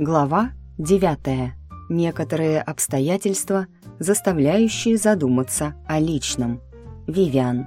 Глава 9. Некоторые обстоятельства, заставляющие задуматься о личном. Вивиан.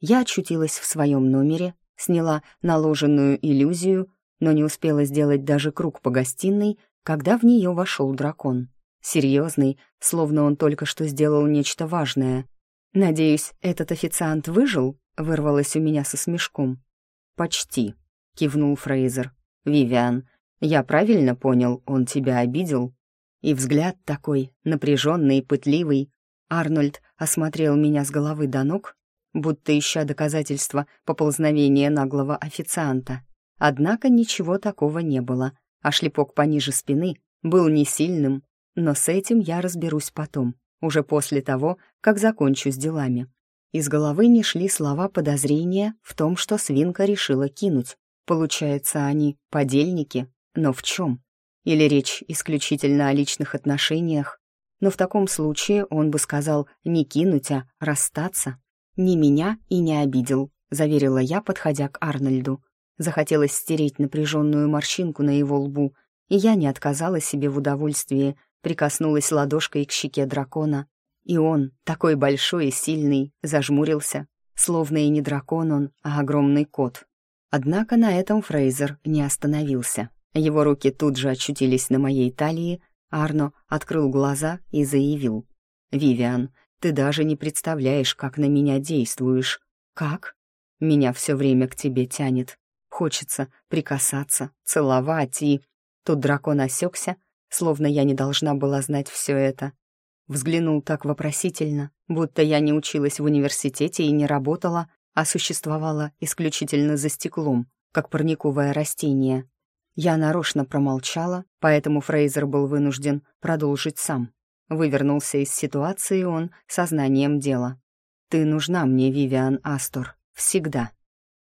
Я очутилась в своем номере, сняла наложенную иллюзию, но не успела сделать даже круг по гостиной, когда в нее вошел дракон. Серьезный, словно он только что сделал нечто важное. «Надеюсь, этот официант выжил?» — вырвалось у меня со смешком. «Почти», — кивнул Фрейзер. «Вивиан, я правильно понял, он тебя обидел?» И взгляд такой, напряженный пытливый. Арнольд осмотрел меня с головы до ног, будто ища доказательства поползновения наглого официанта. Однако ничего такого не было, а шлепок пониже спины был не сильным, но с этим я разберусь потом уже после того, как закончу с делами. Из головы не шли слова подозрения в том, что свинка решила кинуть. Получается, они подельники, но в чем? Или речь исключительно о личных отношениях? Но в таком случае он бы сказал не кинуть, а расстаться. «Ни меня и не обидел», — заверила я, подходя к Арнольду. Захотелось стереть напряженную морщинку на его лбу, и я не отказала себе в удовольствии прикоснулась ладошкой к щеке дракона, и он, такой большой и сильный, зажмурился, словно и не дракон он, а огромный кот. Однако на этом Фрейзер не остановился. Его руки тут же очутились на моей талии, Арно открыл глаза и заявил. «Вивиан, ты даже не представляешь, как на меня действуешь. Как? Меня все время к тебе тянет. Хочется прикасаться, целовать и...» Тут дракон осекся, словно я не должна была знать все это. Взглянул так вопросительно, будто я не училась в университете и не работала, а существовала исключительно за стеклом, как парниковое растение. Я нарочно промолчала, поэтому Фрейзер был вынужден продолжить сам. Вывернулся из ситуации он сознанием дела. «Ты нужна мне, Вивиан Астор, всегда».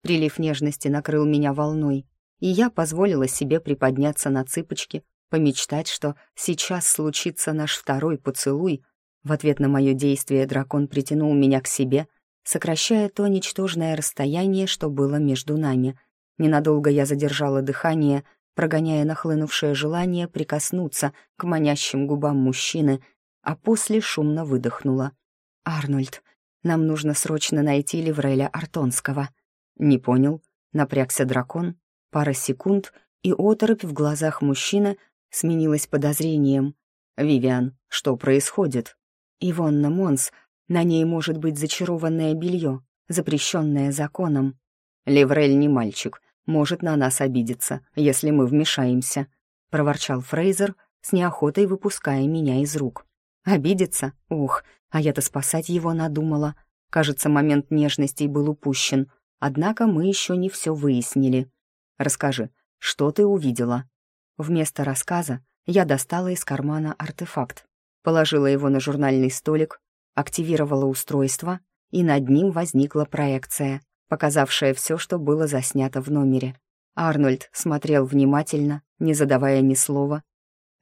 Прилив нежности накрыл меня волной, и я позволила себе приподняться на цыпочки, помечтать, что сейчас случится наш второй поцелуй. В ответ на мое действие дракон притянул меня к себе, сокращая то ничтожное расстояние, что было между нами. Ненадолго я задержала дыхание, прогоняя нахлынувшее желание прикоснуться к манящим губам мужчины, а после шумно выдохнула. «Арнольд, нам нужно срочно найти Левреля Артонского». «Не понял», — напрягся дракон. Пара секунд, и оторопь в глазах мужчины сменилась подозрением. «Вивиан, что происходит?» «Ивонна Монс, на ней может быть зачарованное белье, запрещенное законом. Леврель не мальчик, может на нас обидеться, если мы вмешаемся», — проворчал Фрейзер, с неохотой выпуская меня из рук. «Обидеться? Ух, а я-то спасать его надумала. Кажется, момент нежностей был упущен, однако мы еще не все выяснили. Расскажи, что ты увидела?» Вместо рассказа я достала из кармана артефакт, положила его на журнальный столик, активировала устройство, и над ним возникла проекция, показавшая все, что было заснято в номере. Арнольд смотрел внимательно, не задавая ни слова.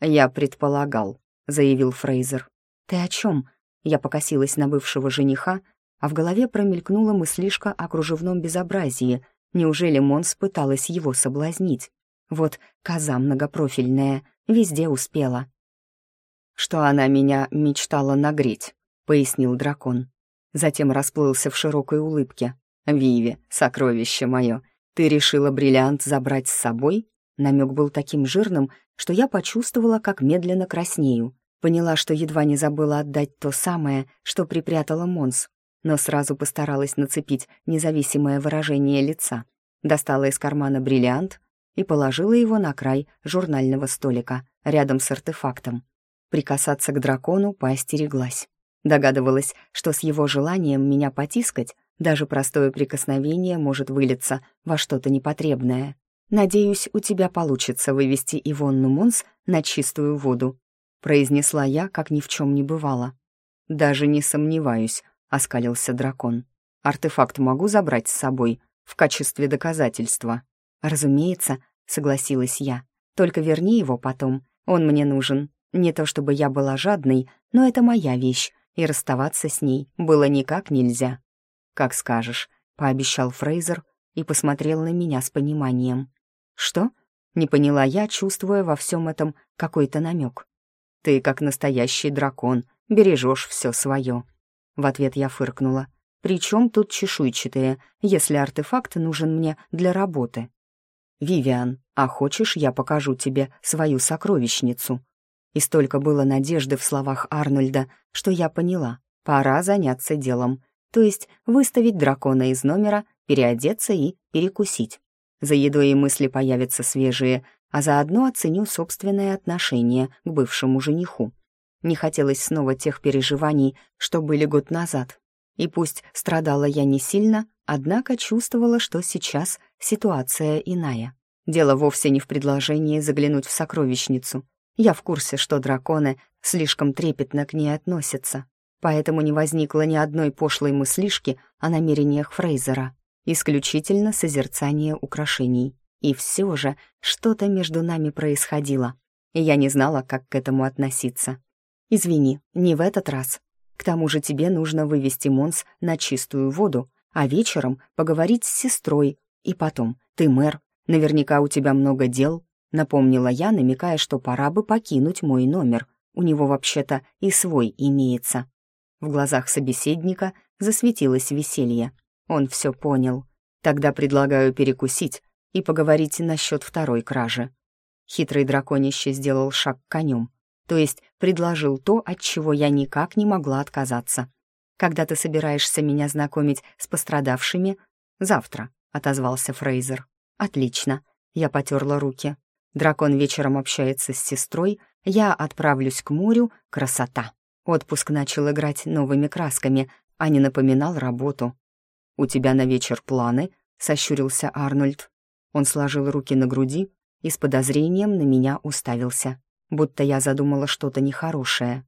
«Я предполагал», — заявил Фрейзер. «Ты о чем?» Я покосилась на бывшего жениха, а в голове промелькнула мыслишка о кружевном безобразии. Неужели Монс пыталась его соблазнить? Вот коза многопрофильная, везде успела. «Что она меня мечтала нагреть», — пояснил дракон. Затем расплылся в широкой улыбке. «Виви, сокровище мое, ты решила бриллиант забрать с собой?» Намек был таким жирным, что я почувствовала, как медленно краснею. Поняла, что едва не забыла отдать то самое, что припрятала Монс, но сразу постаралась нацепить независимое выражение лица. Достала из кармана бриллиант, и положила его на край журнального столика, рядом с артефактом. Прикасаться к дракону поостереглась. Догадывалась, что с его желанием меня потискать даже простое прикосновение может вылиться во что-то непотребное. «Надеюсь, у тебя получится вывести Ивонну Монс на чистую воду», произнесла я, как ни в чем не бывало. «Даже не сомневаюсь», — оскалился дракон. «Артефакт могу забрать с собой в качестве доказательства». «Разумеется», — согласилась я. «Только верни его потом. Он мне нужен. Не то чтобы я была жадной, но это моя вещь, и расставаться с ней было никак нельзя». как скажешь», — пообещал Фрейзер и посмотрел на меня с пониманием. «Что?» — не поняла я, чувствуя во всем этом какой-то намек. «Ты, как настоящий дракон, бережешь все свое». В ответ я фыркнула. «Причем тут чешуйчатые, если артефакт нужен мне для работы?» «Вивиан, а хочешь, я покажу тебе свою сокровищницу?» И столько было надежды в словах Арнольда, что я поняла, пора заняться делом, то есть выставить дракона из номера, переодеться и перекусить. За едой и мысли появятся свежие, а заодно оценю собственное отношение к бывшему жениху. Не хотелось снова тех переживаний, что были год назад. И пусть страдала я не сильно, однако чувствовала, что сейчас ситуация иная. Дело вовсе не в предложении заглянуть в сокровищницу. Я в курсе, что драконы слишком трепетно к ней относятся, поэтому не возникло ни одной пошлой мыслишки о намерениях Фрейзера. Исключительно созерцание украшений. И все же что-то между нами происходило, и я не знала, как к этому относиться. «Извини, не в этот раз. К тому же тебе нужно вывести Монс на чистую воду, а вечером поговорить с сестрой. И потом, ты мэр, наверняка у тебя много дел, Напомнила я, намекая, что пора бы покинуть мой номер. У него вообще-то и свой имеется. В глазах собеседника засветилось веселье. Он все понял. Тогда предлагаю перекусить и поговорить насчет второй кражи. Хитрый драконище сделал шаг конем, то есть предложил то, от чего я никак не могла отказаться. «Когда ты собираешься меня знакомить с пострадавшими?» «Завтра», — отозвался Фрейзер. «Отлично». Я потерла руки. Дракон вечером общается с сестрой, я отправлюсь к морю, красота. Отпуск начал играть новыми красками, а не напоминал работу. «У тебя на вечер планы?» — сощурился Арнольд. Он сложил руки на груди и с подозрением на меня уставился, будто я задумала что-то нехорошее.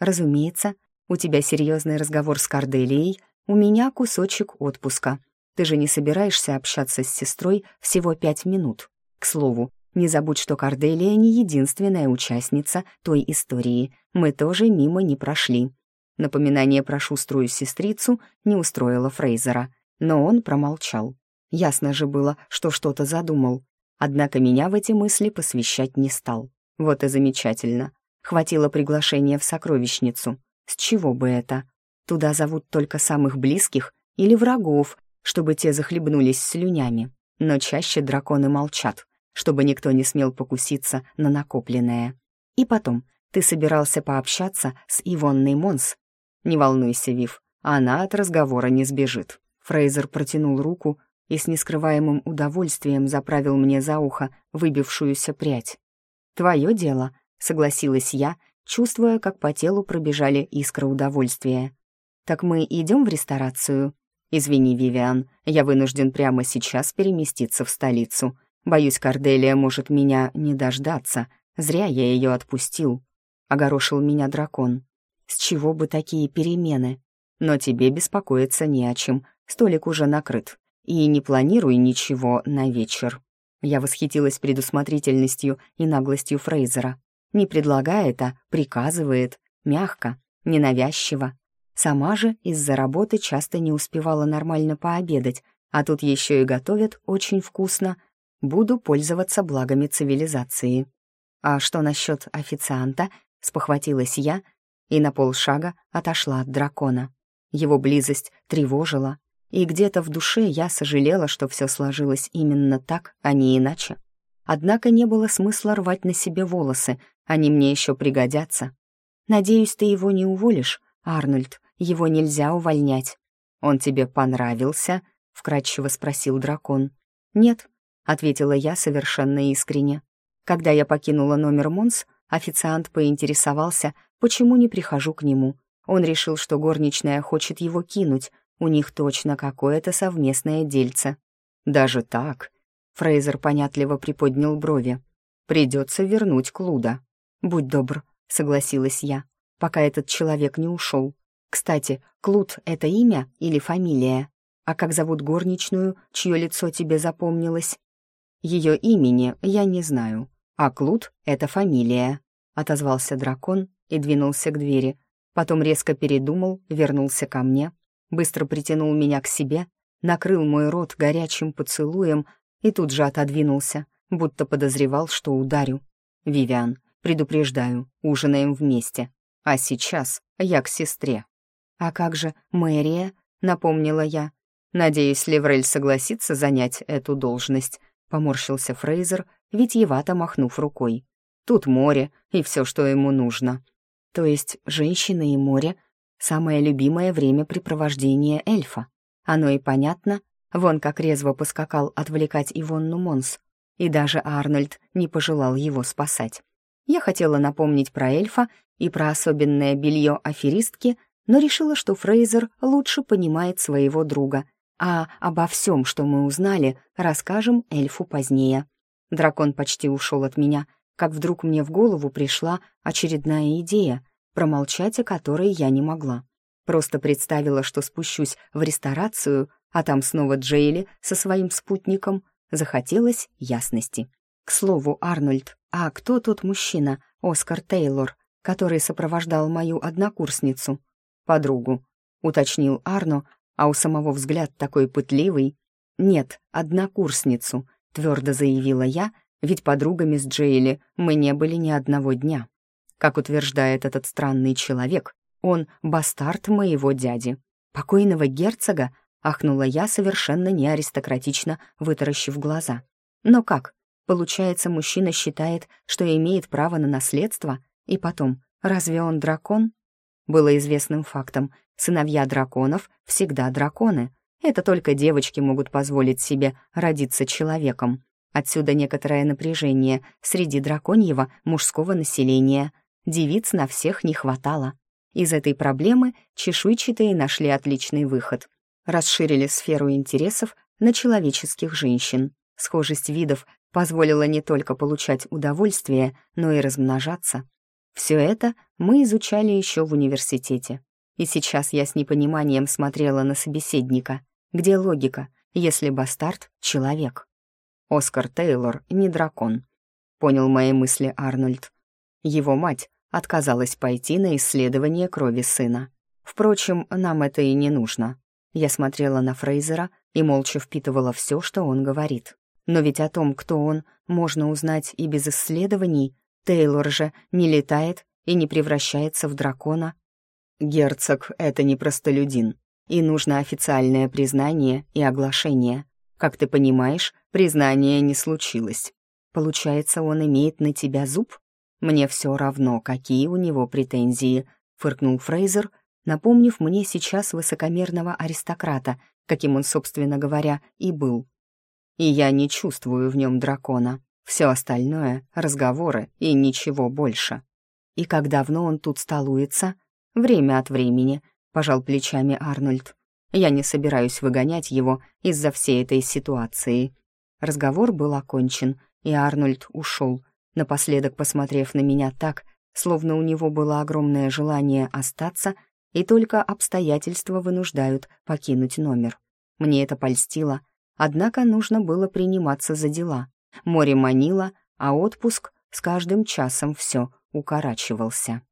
«Разумеется, у тебя серьезный разговор с Корделией, у меня кусочек отпуска. Ты же не собираешься общаться с сестрой всего пять минут. К слову, не забудь, что Корделия не единственная участница той истории. Мы тоже мимо не прошли. Напоминание про шуструю сестрицу не устроило Фрейзера, но он промолчал. Ясно же было, что что-то задумал. Однако меня в эти мысли посвящать не стал. Вот и замечательно. Хватило приглашения в сокровищницу. С чего бы это? Туда зовут только самых близких или врагов, чтобы те захлебнулись слюнями. Но чаще драконы молчат, чтобы никто не смел покуситься на накопленное. И потом, ты собирался пообщаться с Ивонной Монс. Не волнуйся, Вив, она от разговора не сбежит. Фрейзер протянул руку и с нескрываемым удовольствием заправил мне за ухо выбившуюся прядь. «Твое дело», — согласилась я, чувствуя, как по телу пробежали искры удовольствия. «Так мы идем в ресторацию?» «Извини, Вивиан, я вынужден прямо сейчас переместиться в столицу. Боюсь, Корделия может меня не дождаться. Зря я ее отпустил. Огорошил меня дракон. С чего бы такие перемены? Но тебе беспокоиться не о чем. Столик уже накрыт. И не планируй ничего на вечер. Я восхитилась предусмотрительностью и наглостью Фрейзера. Не предлагает, а приказывает. Мягко, ненавязчиво. Сама же из-за работы часто не успевала нормально пообедать, а тут еще и готовят очень вкусно — буду пользоваться благами цивилизации. А что насчет официанта? Спохватилась я и на полшага отошла от дракона. Его близость тревожила, и где-то в душе я сожалела, что все сложилось именно так, а не иначе. Однако не было смысла рвать на себе волосы, они мне еще пригодятся. Надеюсь, ты его не уволишь, Арнольд, его нельзя увольнять. Он тебе понравился? вкрадчиво спросил дракон. Нет, — ответила я совершенно искренне. Когда я покинула номер Монс, официант поинтересовался, почему не прихожу к нему. Он решил, что горничная хочет его кинуть, у них точно какое-то совместное дельце. «Даже так?» — Фрейзер понятливо приподнял брови. «Придется вернуть Клуда». «Будь добр», — согласилась я, пока этот человек не ушел. «Кстати, Клуд — это имя или фамилия? А как зовут горничную, чье лицо тебе запомнилось?» Ее имени я не знаю, а Клуд — это фамилия», — отозвался дракон и двинулся к двери. Потом резко передумал, вернулся ко мне быстро притянул меня к себе, накрыл мой рот горячим поцелуем и тут же отодвинулся, будто подозревал, что ударю. «Вивиан, предупреждаю, ужинаем вместе. А сейчас я к сестре». «А как же мэрия?» — напомнила я. «Надеюсь, Леврель согласится занять эту должность», — поморщился Фрейзер, витьевато махнув рукой. «Тут море и все, что ему нужно». То есть женщины и море — самое любимое времяпрепровождение эльфа. Оно и понятно, вон как резво поскакал отвлекать Ивонну Монс, и даже Арнольд не пожелал его спасать. Я хотела напомнить про эльфа и про особенное белье аферистки, но решила, что Фрейзер лучше понимает своего друга, а обо всем, что мы узнали, расскажем эльфу позднее. Дракон почти ушел от меня, как вдруг мне в голову пришла очередная идея, промолчать о которой я не могла. Просто представила, что спущусь в ресторацию, а там снова Джейли со своим спутником. Захотелось ясности. К слову, Арнольд, а кто тот мужчина, Оскар Тейлор, который сопровождал мою однокурсницу? Подругу, уточнил Арно, а у самого взгляд такой пытливый. «Нет, однокурсницу», — твердо заявила я, ведь подругами с Джейли мы не были ни одного дня. Как утверждает этот странный человек, он бастард моего дяди. Покойного герцога, ахнула я совершенно не аристократично, вытаращив глаза. Но как? Получается, мужчина считает, что имеет право на наследство? И потом, разве он дракон? Было известным фактом, сыновья драконов всегда драконы. Это только девочки могут позволить себе родиться человеком. Отсюда некоторое напряжение среди драконьего мужского населения. Девиц на всех не хватало. Из этой проблемы чешуйчатые нашли отличный выход. Расширили сферу интересов на человеческих женщин. Схожесть видов позволила не только получать удовольствие, но и размножаться. Все это мы изучали еще в университете. И сейчас я с непониманием смотрела на собеседника. Где логика, если бастард — человек? Оскар Тейлор не дракон. Понял мои мысли Арнольд. Его мать отказалась пойти на исследование крови сына. Впрочем, нам это и не нужно. Я смотрела на Фрейзера и молча впитывала все, что он говорит. Но ведь о том, кто он, можно узнать и без исследований. Тейлор же не летает и не превращается в дракона. Герцог — это не простолюдин, и нужно официальное признание и оглашение. Как ты понимаешь, признания не случилось. Получается, он имеет на тебя зуб? Мне все равно, какие у него претензии, фыркнул Фрейзер, напомнив мне сейчас высокомерного аристократа, каким он, собственно говоря, и был. И я не чувствую в нем дракона. Все остальное — разговоры и ничего больше. И как давно он тут столуется? Время от времени, пожал плечами Арнольд. Я не собираюсь выгонять его из-за всей этой ситуации. Разговор был окончен, и Арнольд ушел, напоследок посмотрев на меня так, словно у него было огромное желание остаться, и только обстоятельства вынуждают покинуть номер. Мне это польстило, однако нужно было приниматься за дела. Море манило, а отпуск с каждым часом все укорачивался.